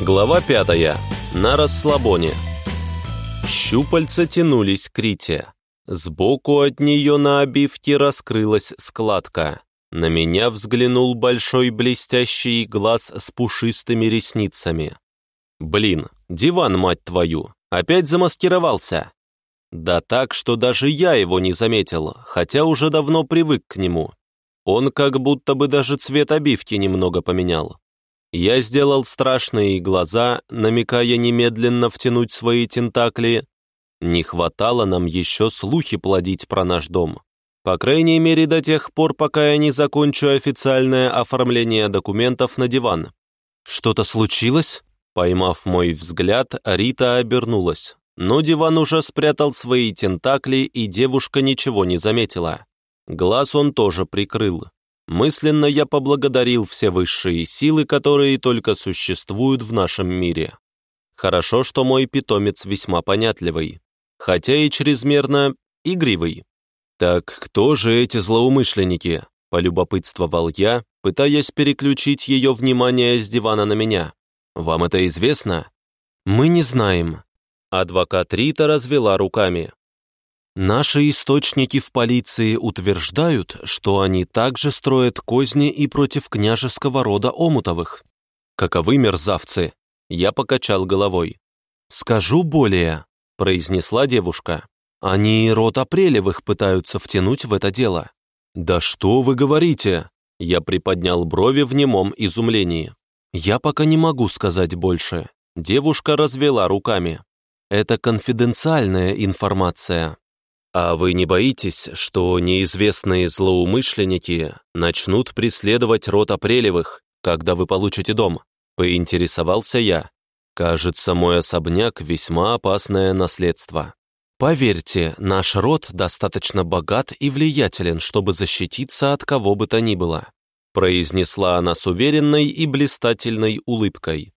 Глава пятая. На расслабоне. Щупальца тянулись к Рите. Сбоку от нее на обивке раскрылась складка. На меня взглянул большой блестящий глаз с пушистыми ресницами. «Блин, диван, мать твою, опять замаскировался!» Да так, что даже я его не заметил, хотя уже давно привык к нему. Он как будто бы даже цвет обивки немного поменял. Я сделал страшные глаза, намекая немедленно втянуть свои тентакли. Не хватало нам еще слухи плодить про наш дом. По крайней мере, до тех пор, пока я не закончу официальное оформление документов на диван. «Что-то случилось?» Поймав мой взгляд, Рита обернулась. Но диван уже спрятал свои тентакли, и девушка ничего не заметила. Глаз он тоже прикрыл. Мысленно я поблагодарил все высшие силы, которые только существуют в нашем мире. Хорошо, что мой питомец весьма понятливый, хотя и чрезмерно игривый. «Так кто же эти злоумышленники?» – полюбопытствовал я, пытаясь переключить ее внимание с дивана на меня. «Вам это известно?» «Мы не знаем». Адвокат Рита развела руками. Наши источники в полиции утверждают, что они также строят козни и против княжеского рода Омутовых. Каковы мерзавцы? Я покачал головой. Скажу более, произнесла девушка. Они и род Апрелевых пытаются втянуть в это дело. Да что вы говорите? Я приподнял брови в немом изумлении. Я пока не могу сказать больше. Девушка развела руками. Это конфиденциальная информация, «А вы не боитесь, что неизвестные злоумышленники начнут преследовать род Апрелевых, когда вы получите дом?» — поинтересовался я. «Кажется, мой особняк — весьма опасное наследство. Поверьте, наш род достаточно богат и влиятелен, чтобы защититься от кого бы то ни было», — произнесла она с уверенной и блистательной улыбкой.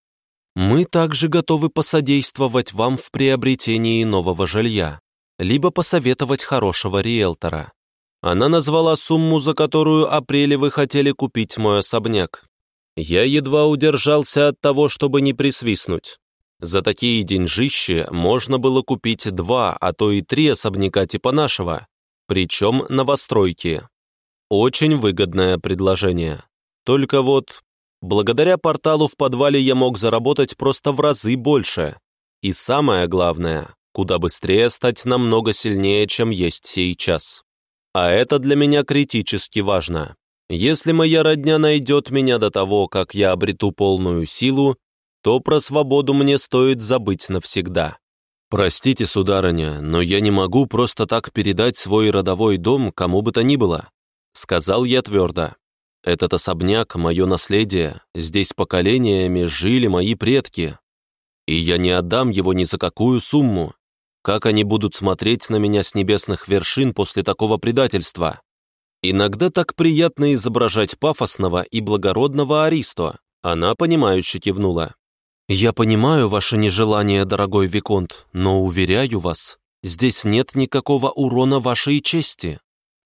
«Мы также готовы посодействовать вам в приобретении нового жилья либо посоветовать хорошего риэлтора. Она назвала сумму, за которую апреле вы хотели купить мой особняк. Я едва удержался от того, чтобы не присвистнуть. За такие деньжищи можно было купить два, а то и три особняка типа нашего, причем новостройки. Очень выгодное предложение. Только вот, благодаря порталу в подвале я мог заработать просто в разы больше. И самое главное, куда быстрее стать намного сильнее, чем есть сейчас. А это для меня критически важно. Если моя родня найдет меня до того, как я обрету полную силу, то про свободу мне стоит забыть навсегда. Простите, сударыня, но я не могу просто так передать свой родовой дом кому бы то ни было, сказал я твердо. Этот особняк — мое наследие, здесь поколениями жили мои предки, и я не отдам его ни за какую сумму, как они будут смотреть на меня с небесных вершин после такого предательства? Иногда так приятно изображать пафосного и благородного Аристо. Она, понимающе кивнула. «Я понимаю ваше нежелание, дорогой Виконт, но, уверяю вас, здесь нет никакого урона вашей чести.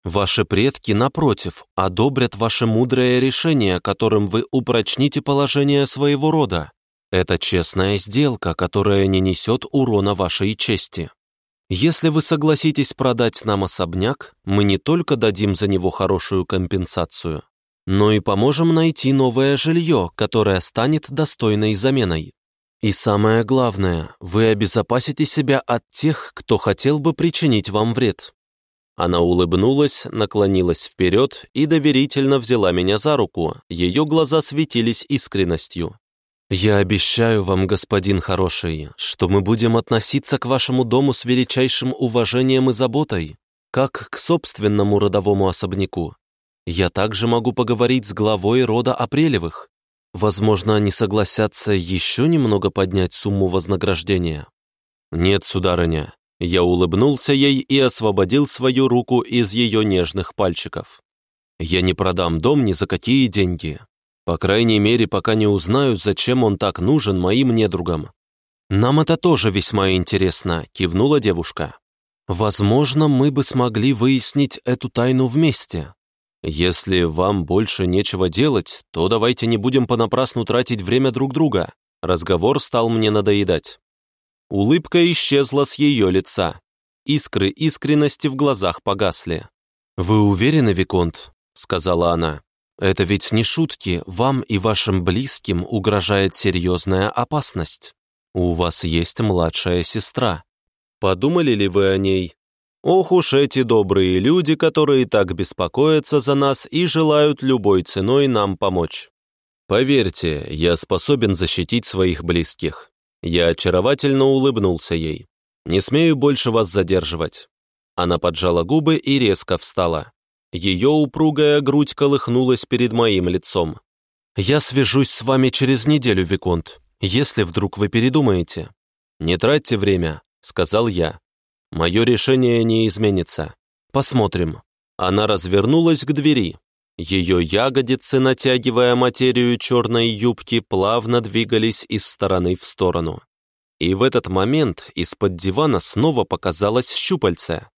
Ваши предки, напротив, одобрят ваше мудрое решение, которым вы упрочните положение своего рода. Это честная сделка, которая не несет урона вашей чести. Если вы согласитесь продать нам особняк, мы не только дадим за него хорошую компенсацию, но и поможем найти новое жилье, которое станет достойной заменой. И самое главное, вы обезопасите себя от тех, кто хотел бы причинить вам вред». Она улыбнулась, наклонилась вперед и доверительно взяла меня за руку, ее глаза светились искренностью. «Я обещаю вам, господин хороший, что мы будем относиться к вашему дому с величайшим уважением и заботой, как к собственному родовому особняку. Я также могу поговорить с главой рода Апрелевых. Возможно, они согласятся еще немного поднять сумму вознаграждения». «Нет, сударыня». Я улыбнулся ей и освободил свою руку из ее нежных пальчиков. «Я не продам дом ни за какие деньги. По крайней мере, пока не узнаю, зачем он так нужен моим недругам. «Нам это тоже весьма интересно», — кивнула девушка. «Возможно, мы бы смогли выяснить эту тайну вместе. Если вам больше нечего делать, то давайте не будем понапрасну тратить время друг друга. Разговор стал мне надоедать. Улыбка исчезла с ее лица. Искры искренности в глазах погасли. «Вы уверены, Виконт?» — сказала она. «Это ведь не шутки, вам и вашим близким угрожает серьезная опасность. У вас есть младшая сестра. Подумали ли вы о ней? Ох уж эти добрые люди, которые так беспокоятся за нас и желают любой ценой нам помочь. Поверьте, я способен защитить своих близких. Я очаровательно улыбнулся ей. Не смею больше вас задерживать. Она поджала губы и резко встала. Ее упругая грудь колыхнулась перед моим лицом. «Я свяжусь с вами через неделю, Виконт, если вдруг вы передумаете». «Не тратьте время», — сказал я. «Мое решение не изменится. Посмотрим». Она развернулась к двери. Ее ягодицы, натягивая материю черной юбки, плавно двигались из стороны в сторону. И в этот момент из-под дивана снова показалось щупальце.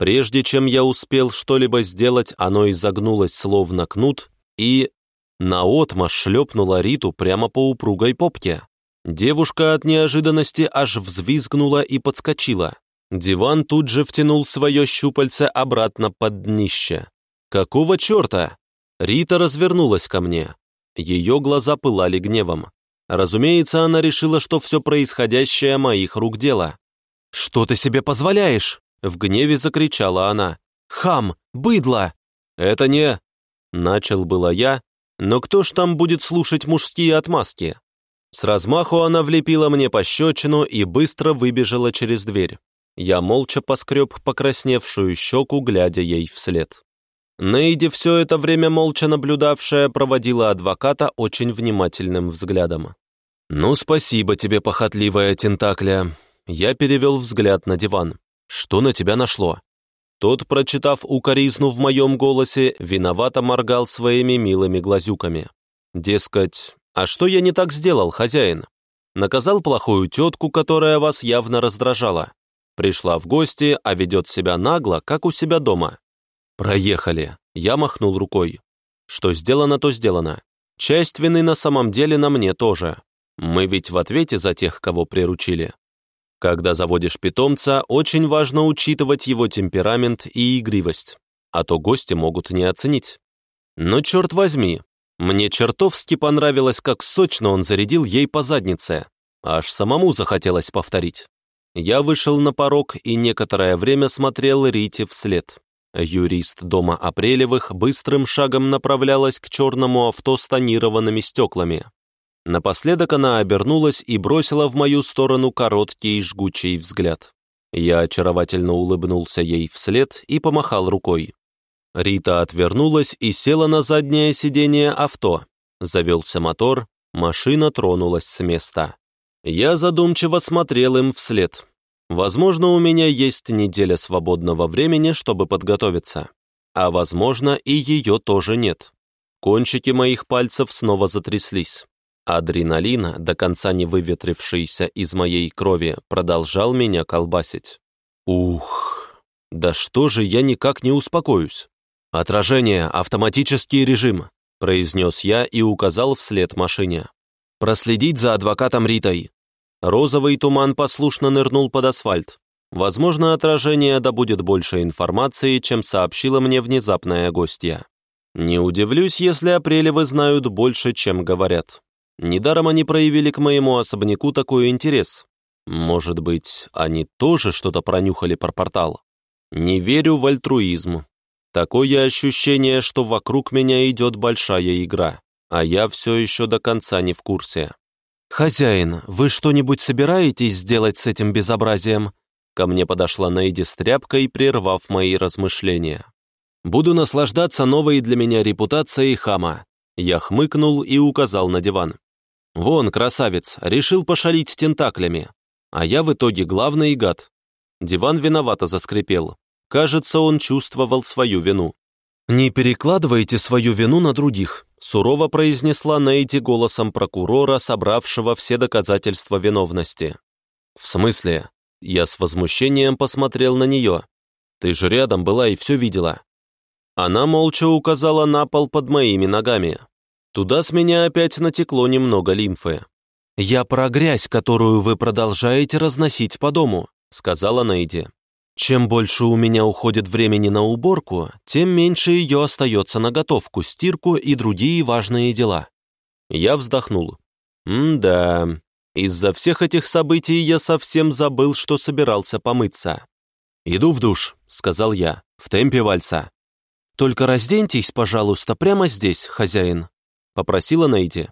Прежде чем я успел что-либо сделать, оно изогнулось словно кнут и наотмашь шлепнула Риту прямо по упругой попке. Девушка от неожиданности аж взвизгнула и подскочила. Диван тут же втянул свое щупальце обратно под днище. «Какого черта?» Рита развернулась ко мне. Ее глаза пылали гневом. Разумеется, она решила, что все происходящее моих рук дело. «Что ты себе позволяешь?» В гневе закричала она. «Хам! Быдло!» «Это не...» Начал было я, но кто ж там будет слушать мужские отмазки? С размаху она влепила мне пощечину и быстро выбежала через дверь. Я молча поскреб покрасневшую щеку, глядя ей вслед. Нейди, все это время молча наблюдавшая, проводила адвоката очень внимательным взглядом. «Ну, спасибо тебе, похотливая тентакля». Я перевел взгляд на диван. Что на тебя нашло?» Тот, прочитав укоризну в моем голосе, виновато моргал своими милыми глазюками. Дескать, «А что я не так сделал, хозяин? Наказал плохую тетку, которая вас явно раздражала. Пришла в гости, а ведет себя нагло, как у себя дома. Проехали». Я махнул рукой. Что сделано, то сделано. Часть вины на самом деле на мне тоже. Мы ведь в ответе за тех, кого приручили. Когда заводишь питомца, очень важно учитывать его темперамент и игривость, а то гости могут не оценить. Но черт возьми, мне чертовски понравилось, как сочно он зарядил ей по заднице. Аж самому захотелось повторить. Я вышел на порог и некоторое время смотрел Рите вслед. Юрист дома Апрелевых быстрым шагом направлялась к черному авто с тонированными стеклами. Напоследок она обернулась и бросила в мою сторону короткий и жгучий взгляд. Я очаровательно улыбнулся ей вслед и помахал рукой. Рита отвернулась и села на заднее сиденье авто. Завелся мотор, машина тронулась с места. Я задумчиво смотрел им вслед. Возможно, у меня есть неделя свободного времени, чтобы подготовиться. А возможно, и ее тоже нет. Кончики моих пальцев снова затряслись. Адреналин, до конца не выветрившийся из моей крови, продолжал меня колбасить. Ух, да что же я никак не успокоюсь? Отражение, автоматический режим, произнес я и указал вслед машине. Проследить за адвокатом Ритой. Розовый туман послушно нырнул под асфальт. Возможно, отражение добудет больше информации, чем сообщила мне внезапная гостья. Не удивлюсь, если апрелевы знают больше, чем говорят. Недаром они проявили к моему особняку такой интерес. Может быть, они тоже что-то пронюхали про портал? Не верю в альтруизм. Такое ощущение, что вокруг меня идет большая игра, а я все еще до конца не в курсе. «Хозяин, вы что-нибудь собираетесь сделать с этим безобразием?» Ко мне подошла Нейди с тряпкой, прервав мои размышления. «Буду наслаждаться новой для меня репутацией хама». Я хмыкнул и указал на диван. Вон, красавец, решил пошалить тентаклями. А я в итоге главный гад. Диван виновато заскрипел. Кажется, он чувствовал свою вину. «Не перекладывайте свою вину на других», сурово произнесла Нейти голосом прокурора, собравшего все доказательства виновности. «В смысле?» Я с возмущением посмотрел на нее. «Ты же рядом была и все видела». Она молча указала на пол под моими ногами. Туда с меня опять натекло немного лимфы. «Я про грязь, которую вы продолжаете разносить по дому», сказала Нейди. «Чем больше у меня уходит времени на уборку, тем меньше ее остается на готовку, стирку и другие важные дела». Я вздохнул. «М-да, из-за всех этих событий я совсем забыл, что собирался помыться». «Иду в душ», — сказал я, — «в темпе вальса». «Только разденьтесь, пожалуйста, прямо здесь, хозяин», — попросила Нейди.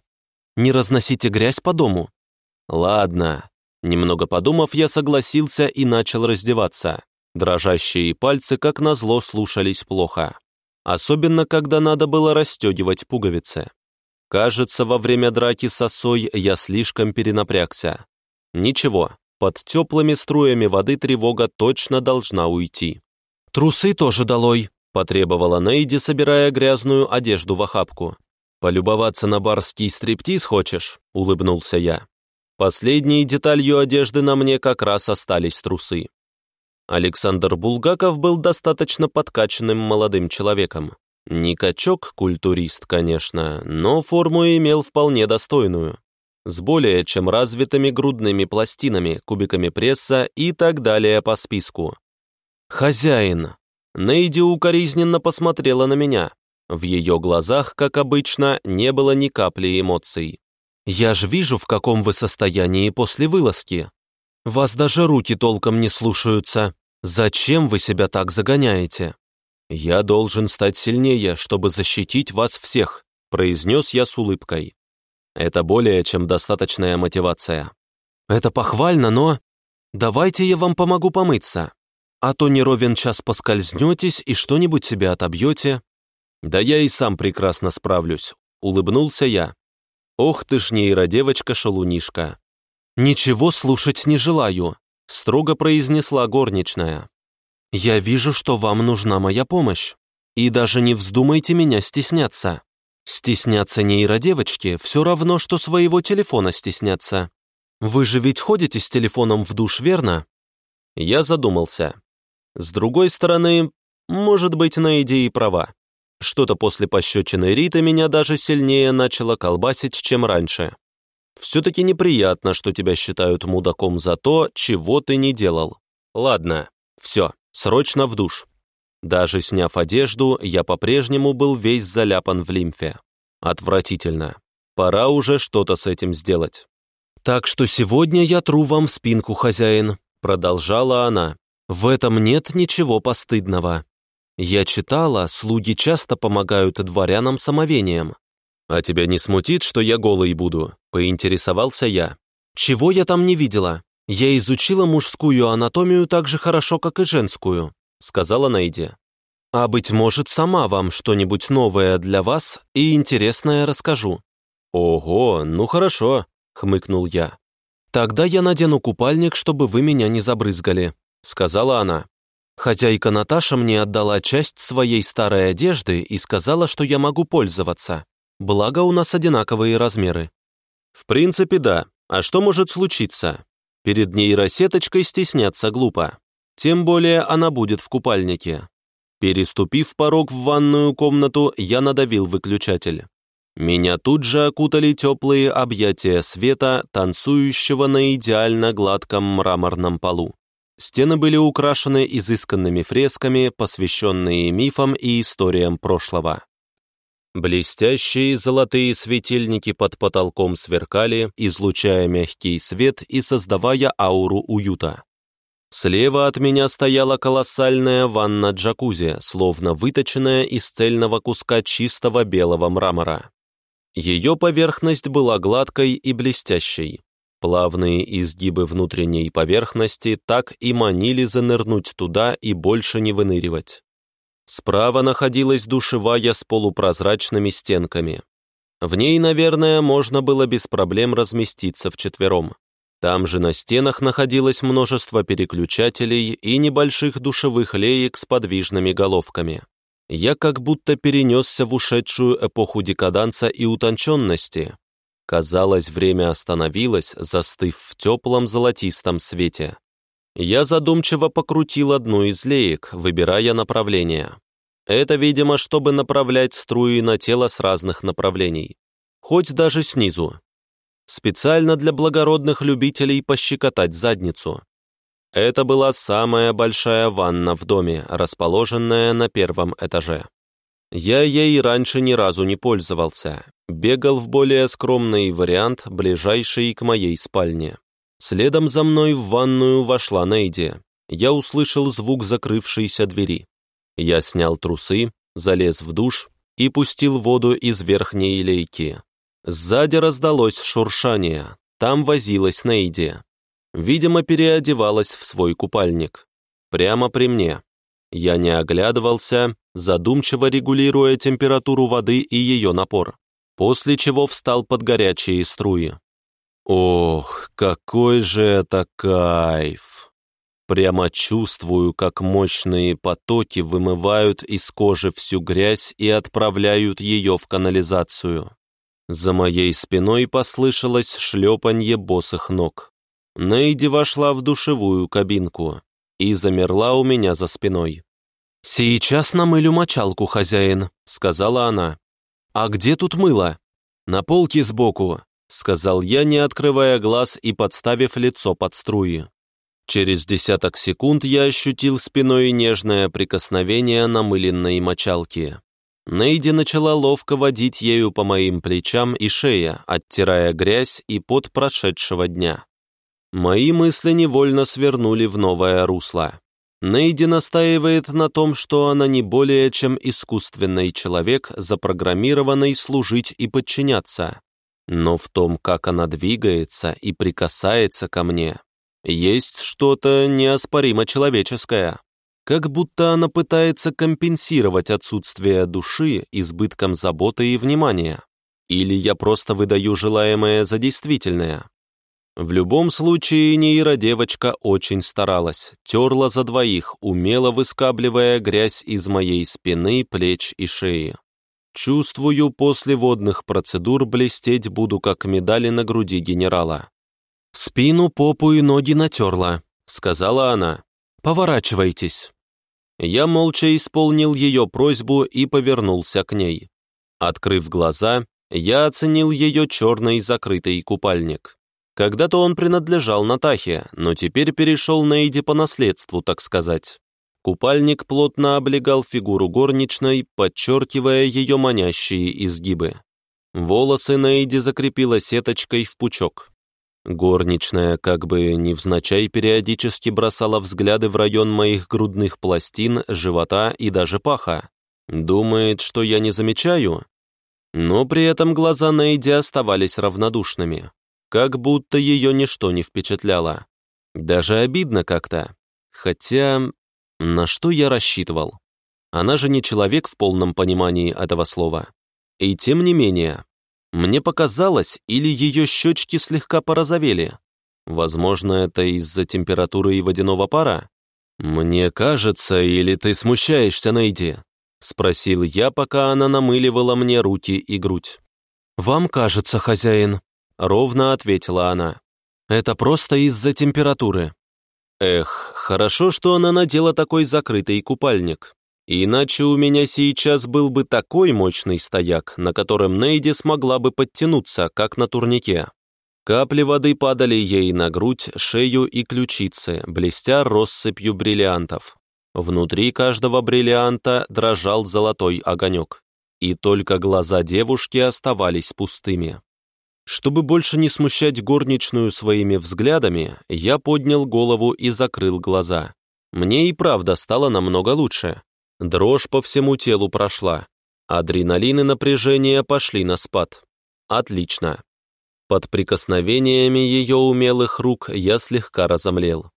«Не разносите грязь по дому». «Ладно». Немного подумав, я согласился и начал раздеваться. Дрожащие пальцы, как назло, слушались плохо. Особенно, когда надо было расстегивать пуговицы. Кажется, во время драки с осой я слишком перенапрягся. Ничего, под теплыми струями воды тревога точно должна уйти. «Трусы тоже долой», — потребовала Нейди, собирая грязную одежду в охапку. «Полюбоваться на барский стриптиз хочешь?» — улыбнулся я. Последней деталью одежды на мне как раз остались трусы. Александр Булгаков был достаточно подкачанным молодым человеком. Не качок-культурист, конечно, но форму имел вполне достойную. С более чем развитыми грудными пластинами, кубиками пресса и так далее по списку. «Хозяин!» Нейди укоризненно посмотрела на меня. В ее глазах, как обычно, не было ни капли эмоций. «Я ж вижу, в каком вы состоянии после вылазки. Вас даже руки толком не слушаются. Зачем вы себя так загоняете?» «Я должен стать сильнее, чтобы защитить вас всех», произнес я с улыбкой. Это более чем достаточная мотивация. Это похвально, но... Давайте я вам помогу помыться. А то не ровен час поскользнетесь и что-нибудь себе отобьете. Да я и сам прекрасно справлюсь, улыбнулся я. Ох ты ж нейродевочка-шалунишка. Ничего слушать не желаю, строго произнесла горничная. «Я вижу, что вам нужна моя помощь. И даже не вздумайте меня стесняться. Стесняться нейродевочки все равно, что своего телефона стесняться. Вы же ведь ходите с телефоном в душ, верно?» Я задумался. С другой стороны, может быть, на идее права. Что-то после пощечины Риты меня даже сильнее начало колбасить, чем раньше. Все-таки неприятно, что тебя считают мудаком за то, чего ты не делал. Ладно, все. Срочно в душ. Даже сняв одежду, я по-прежнему был весь заляпан в лимфе. Отвратительно. Пора уже что-то с этим сделать. «Так что сегодня я тру вам спинку, хозяин», — продолжала она. «В этом нет ничего постыдного. Я читала, слуги часто помогают дворянам самовением. А тебя не смутит, что я голый буду?» — поинтересовался я. «Чего я там не видела? «Я изучила мужскую анатомию так же хорошо, как и женскую», сказала Нейди. «А, быть может, сама вам что-нибудь новое для вас и интересное расскажу». «Ого, ну хорошо», — хмыкнул я. «Тогда я надену купальник, чтобы вы меня не забрызгали», — сказала она. Хозяйка Наташа мне отдала часть своей старой одежды и сказала, что я могу пользоваться. Благо, у нас одинаковые размеры. В принципе, да. А что может случиться? Перед нейросеточкой стесняться глупо. Тем более она будет в купальнике. Переступив порог в ванную комнату, я надавил выключатель. Меня тут же окутали теплые объятия света, танцующего на идеально гладком мраморном полу. Стены были украшены изысканными фресками, посвященные мифам и историям прошлого. Блестящие золотые светильники под потолком сверкали, излучая мягкий свет и создавая ауру уюта. Слева от меня стояла колоссальная ванна-джакузи, словно выточенная из цельного куска чистого белого мрамора. Ее поверхность была гладкой и блестящей. Плавные изгибы внутренней поверхности так и манили занырнуть туда и больше не выныривать. Справа находилась душевая с полупрозрачными стенками. В ней, наверное, можно было без проблем разместиться вчетвером. Там же на стенах находилось множество переключателей и небольших душевых леек с подвижными головками. Я как будто перенесся в ушедшую эпоху декаданса и утонченности. Казалось, время остановилось, застыв в теплом золотистом свете. Я задумчиво покрутил одну из леек, выбирая направление. Это, видимо, чтобы направлять струи на тело с разных направлений. Хоть даже снизу. специально для благородных любителей пощекотать задницу. Это была самая большая ванна в доме, расположенная на первом этаже. Я ей раньше ни разу не пользовался, бегал в более скромный вариант, ближайший к моей спальне. Следом за мной в ванную вошла Нейди. Я услышал звук закрывшейся двери. Я снял трусы, залез в душ и пустил воду из верхней лейки. Сзади раздалось шуршание. Там возилась Нейди. Видимо, переодевалась в свой купальник. Прямо при мне. Я не оглядывался, задумчиво регулируя температуру воды и ее напор, после чего встал под горячие струи. Ох, какой же это кайф! Прямо чувствую, как мощные потоки вымывают из кожи всю грязь и отправляют ее в канализацию. За моей спиной послышалось шлепанье босых ног. Нейди вошла в душевую кабинку и замерла у меня за спиной. «Сейчас намылю мочалку, хозяин», — сказала она. «А где тут мыло?» «На полке сбоку», — сказал я, не открывая глаз и подставив лицо под струи. Через десяток секунд я ощутил спиной нежное прикосновение намыленной мочалки. Нейди начала ловко водить ею по моим плечам и шее, оттирая грязь и пот прошедшего дня. Мои мысли невольно свернули в новое русло. Нейди настаивает на том, что она не более чем искусственный человек, запрограммированный служить и подчиняться. Но в том, как она двигается и прикасается ко мне, есть что-то неоспоримо человеческое как будто она пытается компенсировать отсутствие души избытком заботы и внимания. Или я просто выдаю желаемое за действительное. В любом случае, нейродевочка очень старалась, терла за двоих, умело выскабливая грязь из моей спины, плеч и шеи. Чувствую, после водных процедур блестеть буду, как медали на груди генерала. «Спину, попу и ноги натерла», — сказала она. «Поворачивайтесь». Я молча исполнил ее просьбу и повернулся к ней. Открыв глаза, я оценил ее черный закрытый купальник. Когда-то он принадлежал Натахе, но теперь перешел на Эйди по наследству, так сказать. Купальник плотно облегал фигуру горничной, подчеркивая ее манящие изгибы. Волосы Нейди закрепила сеточкой в пучок. Горничная как бы невзначай периодически бросала взгляды в район моих грудных пластин, живота и даже паха. Думает, что я не замечаю? Но при этом глаза Нейди оставались равнодушными, как будто ее ничто не впечатляло. Даже обидно как-то. Хотя, на что я рассчитывал? Она же не человек в полном понимании этого слова. И тем не менее, мне показалось, или ее щечки слегка порозовели. Возможно, это из-за температуры и водяного пара. «Мне кажется, или ты смущаешься, Нейди?» — спросил я, пока она намыливала мне руки и грудь. «Вам кажется, хозяин», — ровно ответила она. «Это просто из-за температуры». Эх, хорошо, что она надела такой закрытый купальник. Иначе у меня сейчас был бы такой мощный стояк, на котором Нейди смогла бы подтянуться, как на турнике. Капли воды падали ей на грудь, шею и ключицы, блестя россыпью бриллиантов. Внутри каждого бриллианта дрожал золотой огонек, и только глаза девушки оставались пустыми. Чтобы больше не смущать горничную своими взглядами, я поднял голову и закрыл глаза. Мне и правда стало намного лучше. Дрожь по всему телу прошла. Адреналин и напряжение пошли на спад. Отлично. Под прикосновениями ее умелых рук я слегка разомлел.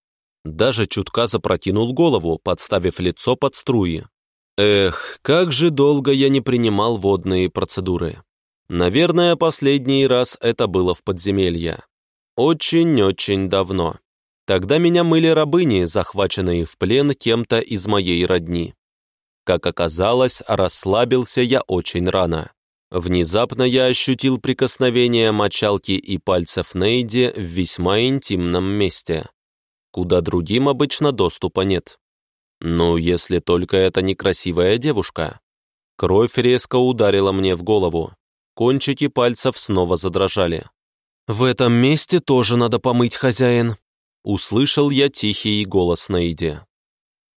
Даже чутка запрокинул голову, подставив лицо под струи. Эх, как же долго я не принимал водные процедуры. Наверное, последний раз это было в подземелье. Очень-очень давно. Тогда меня мыли рабыни, захваченные в плен кем-то из моей родни. Как оказалось, расслабился я очень рано. Внезапно я ощутил прикосновение мочалки и пальцев Нейди в весьма интимном месте, куда другим обычно доступа нет. Ну, если только это некрасивая девушка. Кровь резко ударила мне в голову. Кончики пальцев снова задрожали. «В этом месте тоже надо помыть, хозяин», услышал я тихий голос Нейди.